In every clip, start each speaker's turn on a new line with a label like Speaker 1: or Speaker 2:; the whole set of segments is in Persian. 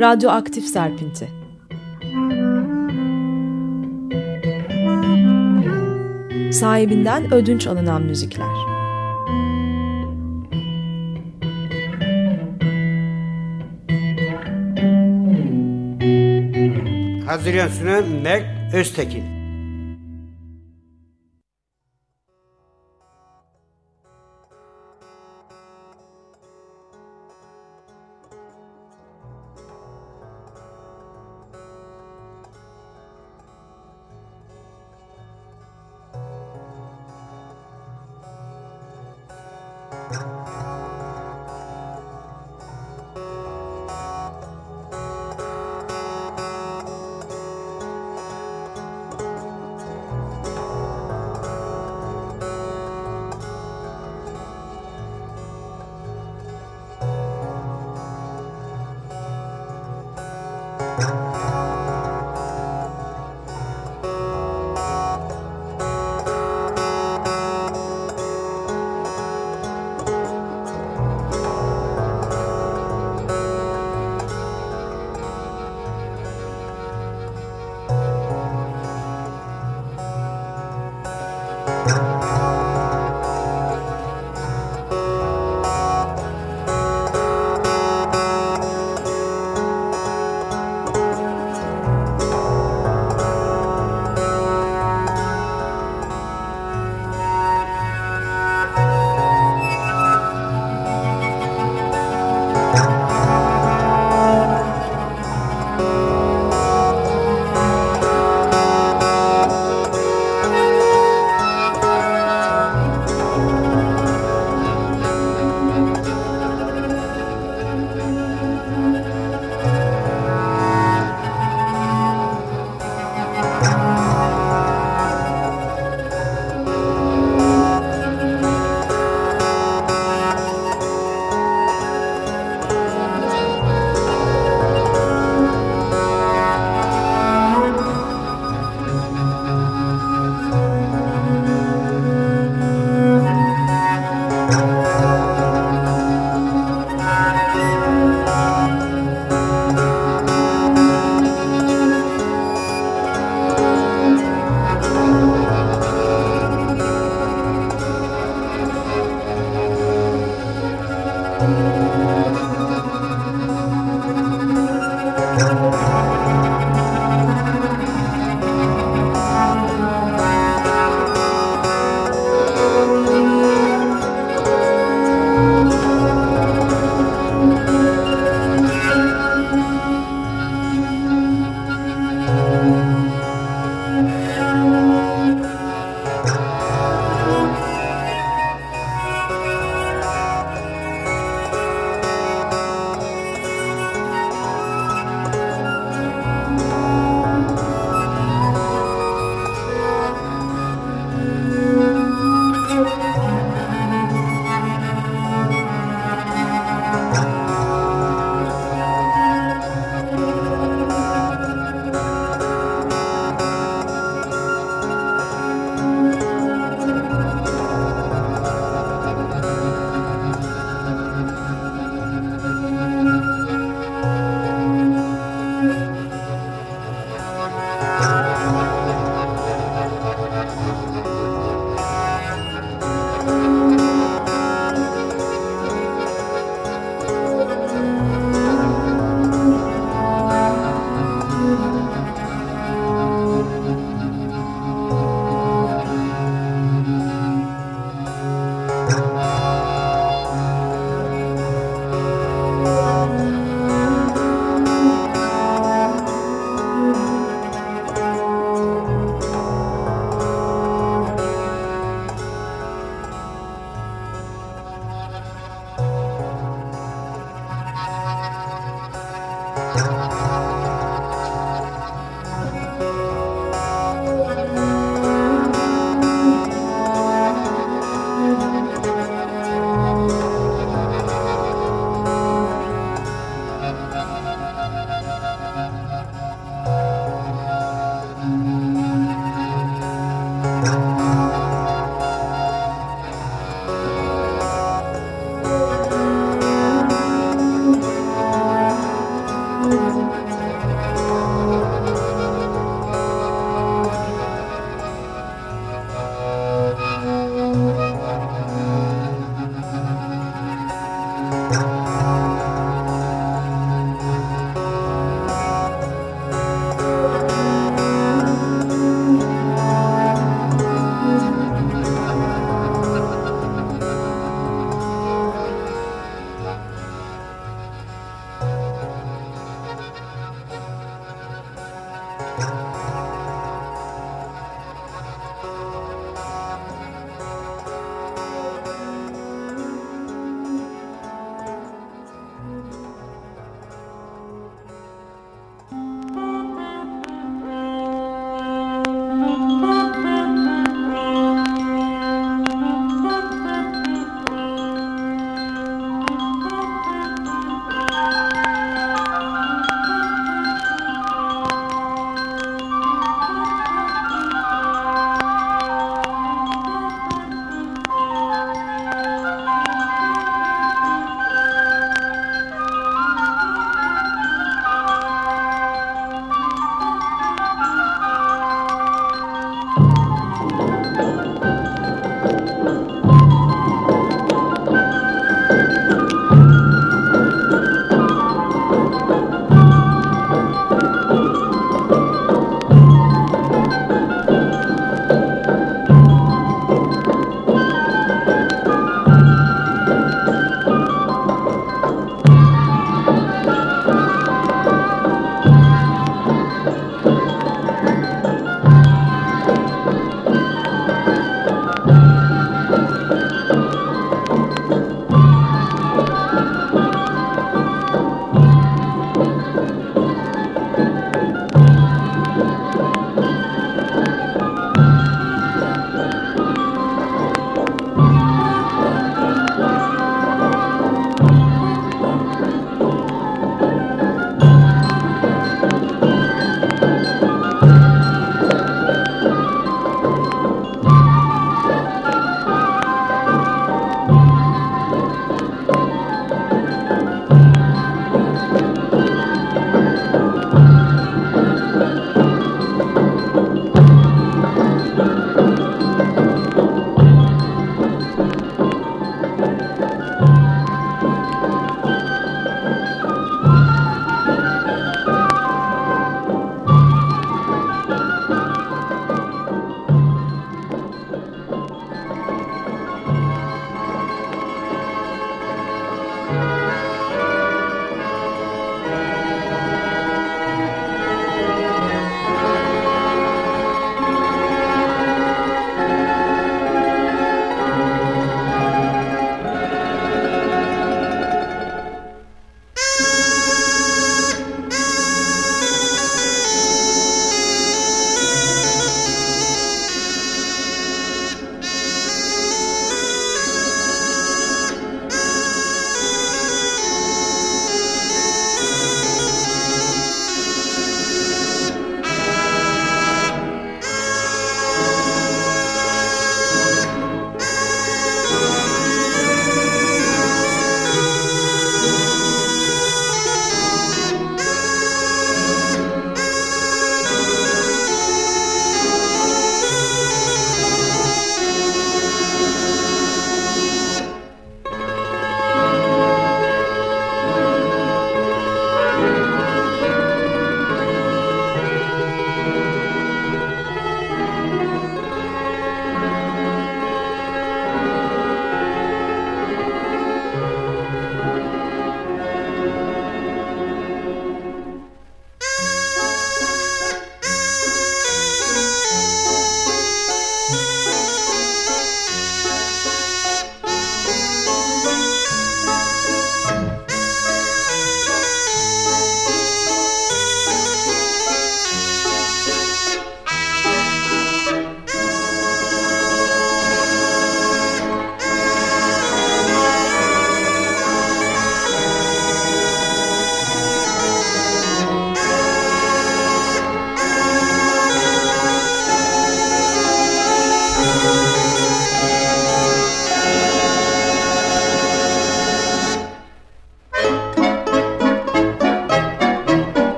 Speaker 1: Radyoaktif Serpinti Sahibinden ödünç alınan müzikler
Speaker 2: Hazırlayan sunan Mert Öztekin.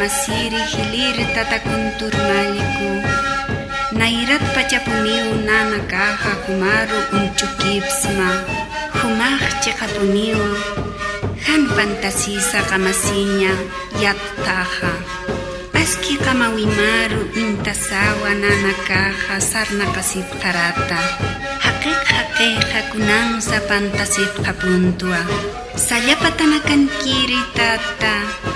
Speaker 3: masiri hilir tata kuntur maliku. Nairat pachapumiu nana kaha humaru unchukipsma Han fantasisa kamasinya yat taha. Aski qamawimaru intasawa nana kaha hakunang sa fantasip kunansa pantasipqa puntua sallapatanakankiri tata.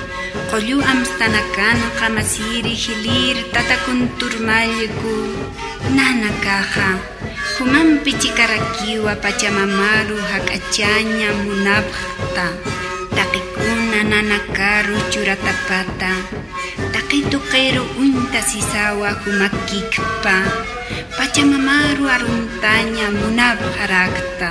Speaker 3: Qolluu amstanakana qamasiri hilir tatakunturmallku nana kaha Humanpi chikarakiwa pachamamaru hak'achaña munapqta takikuna nanakaru churatapata takituqeru unta sisawa humakkikpa. Pachamamaru aruntaña
Speaker 4: aruntanya munabharakta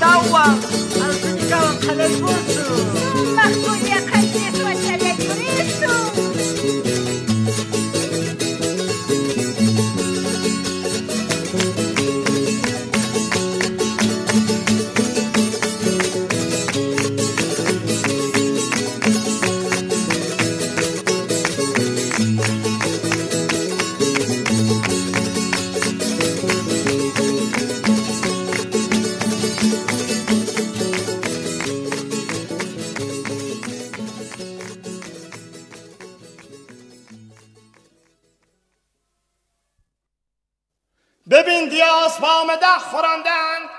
Speaker 4: Dawa,
Speaker 5: I'll take you to Kalebutu. امتیاز
Speaker 6: بام مدخ خورندند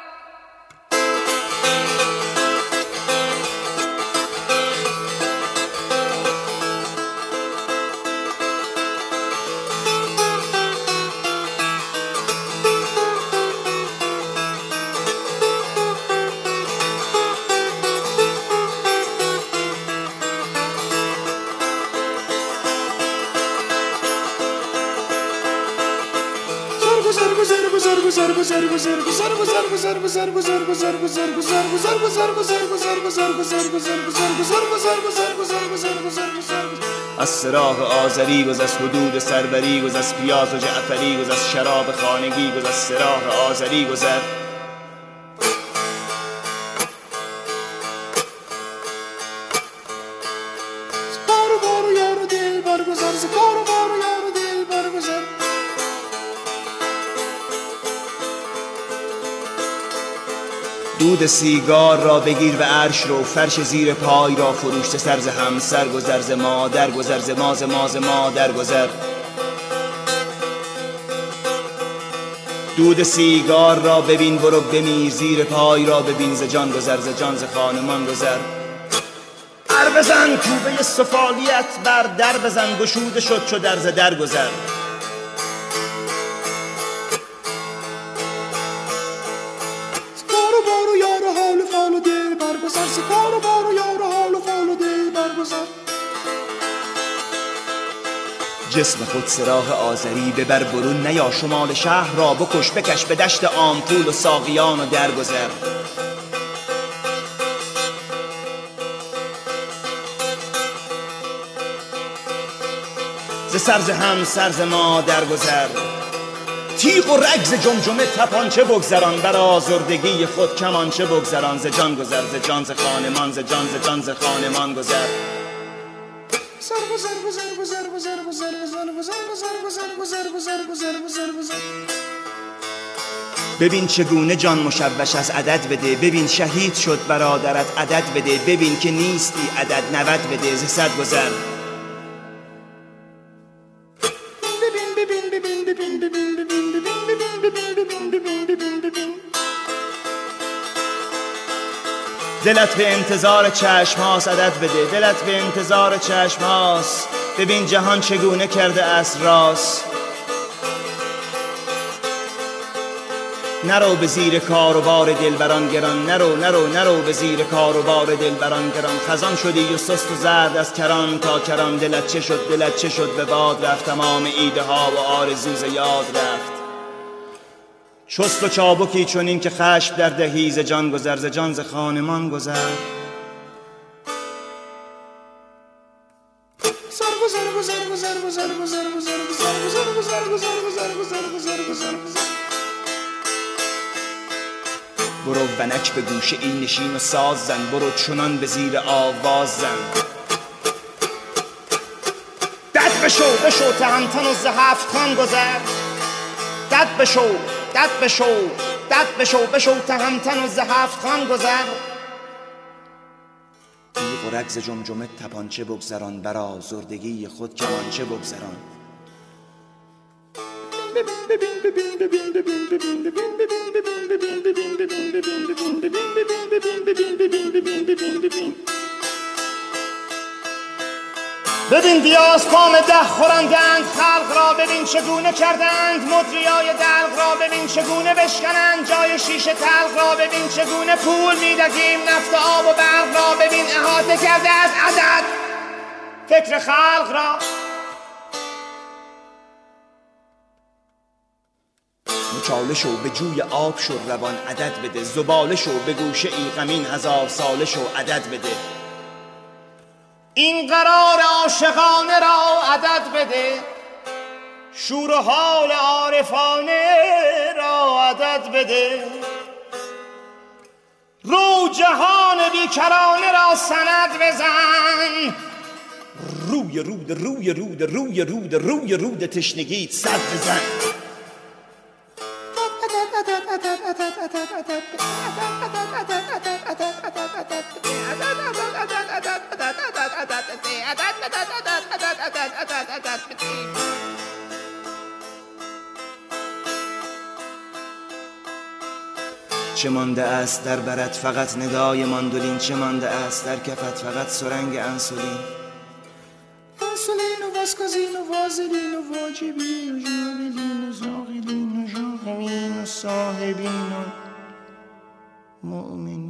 Speaker 6: از سراغ آذری گز از حدود سربری گز از پیاز و جعفری گز از شراب خانگی گز از سراغ آذری گذر سیگار را بگیر و عرش رو فرش زیر پای را فروشته سرز همسر گذر ز مادر گذر ز ماز ماز مادر گذر. دود سیگار را ببین برو بمیر زیر پای را ببین. ز جان گذر ز جان ز خانمان گذر. در بزن کوبه سفالیت بر در بزن. گشوده شد چو در ز در گذر.
Speaker 7: برگزار ز کارو بارو یارو حال و فال و دل
Speaker 6: جسم خود سراغ آذری ببر برون نیا شمال شهر را بکش بکش به دشت آمپول و ساقیان و درگذر. ز سرز هم سرز ما درگذر. تیغ و رگز جمجمه تپانچه بگذران بر آزردگی خود کمانچه بگذران ز جان گذر ز جان ز خانمان ز جان ز جان ز خانمان گذر
Speaker 7: سر گذر گذر گذر گذر گذر گذر گذر گذر گذر گذر گذر گذر گذر گذر
Speaker 6: ببین چگونه جان مشوش از عدد بده ببین شهید شد برادرت عدد بده ببین که نیستی عدد نود بده ز صد گذر دلت به انتظار چشم هاست عدد بده. دلت به انتظار چشم هاست ببین جهان چگونه کرده است راست. نرو به زیر کار و بار دلبران گران. نرو نرو نرو به زیر کار و بار دلبران گران. خزان شدی و سست و زرد از کران تا کران. دلت چه شد؟ دلت چه شد؟ به باد رفت تمام ایده ها و آرزوز یاد رفت. چست و چابکی این که خشم در دهیز جان گذر ز جان ز خانمان گذر برو ونک به گوشه این نشین و ساز زن برو چنان به زیر آواز زن دد بشو بشو تهمتن و زهفتان گذر دد بشو دد بشو دد بشو بشو تهمتن و ز هفت خان گذر. تیغ و رگز جمجمه تپانچه بگذران برا زردگی خود کمانچه بگذران. ببین دیاز پام ده خورندند خلق را ببین چگونه کردند. مدریای دلق را ببین چگونه بشکنند. جای شیشه تلق را ببین چگونه پول می‌دهیم. نفت آب و برق را ببین احاطه کرده از عدد. فکر خلق را. مچاله شو به جوی آب شو روان عدد بده. زباله شو به گوشه ای غمین هزار ساله شو عدد بده. این قرار عاشقانه را عدد بده شور و حال عارفانه را عدد بده. رو جهان بیکرانه را سند بزن. روی رود روی رود روی رود روی رود تشنگیت صد بزن. چه مانده است در برت فقط ندای ماندولین؟ چه مانده است در کفت فقط سرنگ انسولین؟
Speaker 7: انسولین و واسکازین و وازلین و واجبین و جاغلین و زاغلین و جاغمین و صاحبین و مؤمنین.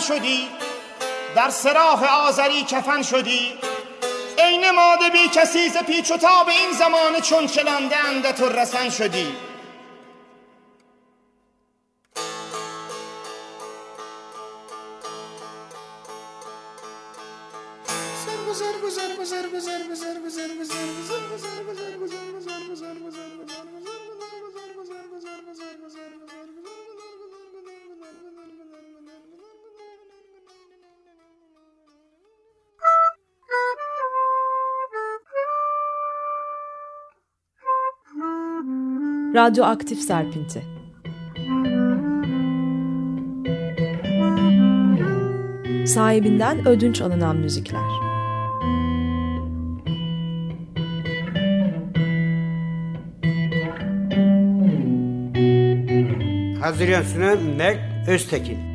Speaker 8: شدی در سراح آذری کفن شدی. ای نماده بی کسی ز پیچ و تاب این زمان چون چلنده اندت و رسن شدی.
Speaker 1: Radyoaktif Serpinti Sahibinden ödünç alınan müzikler
Speaker 2: Hazırlayan sunan Mert Öztekin.